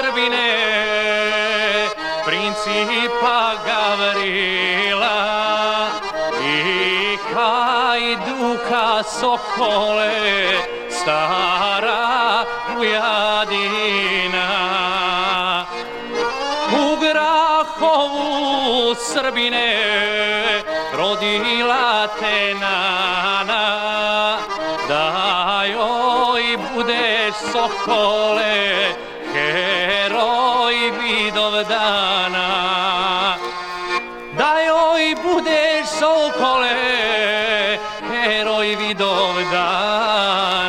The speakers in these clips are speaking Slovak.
Srbine, principa Gavrila i hajduka Sokole, stara Vujadina. U Grahovu Srbine rodila te nana, da joj budeš Sokole, heroj vidovdana.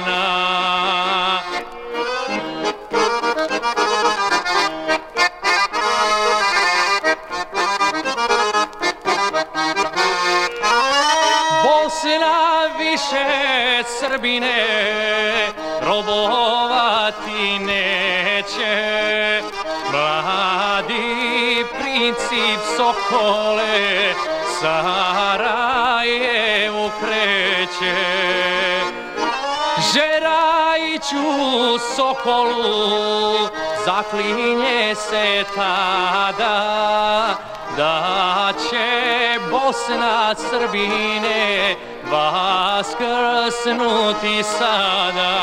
Bosna više Srbine robovati neće. Mladi princip Sokole Sarajevu kreće. Žerajiću Sokolu zaklinje se tada da će Bosna Srbine vaskrsnuti sada.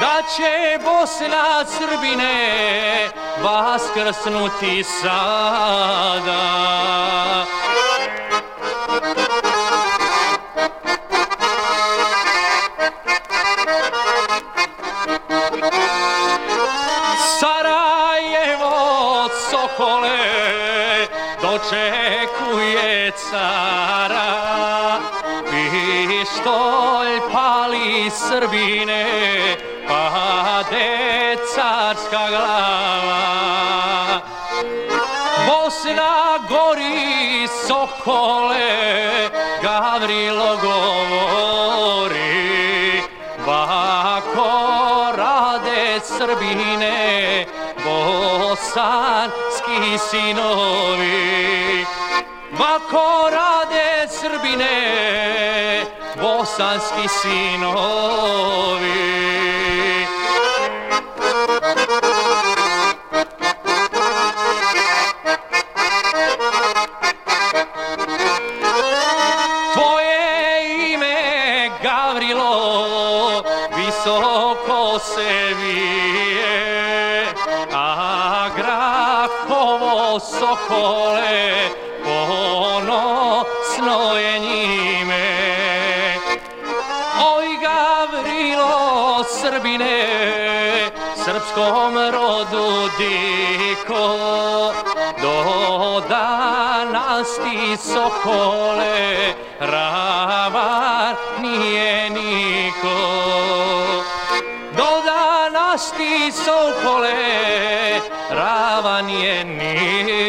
Da će Bosna Srbine vaskrsnuti sada. Sokole dočekuje cara. Pištolj pali Srbine pade carska glava. Bosna gori Sokole Gavrilo govori. Bako rade Srbine, bosanski sinovi. Bako rade Srbine, bosanski sinovi. Visoko se vije, a Grahovo sokole ponosno je njime. Oj Gavrilo Srbine, srpskom rodu diko, do danas ti sokole, ravan nije niko. vlasti sokole, ravan je nije.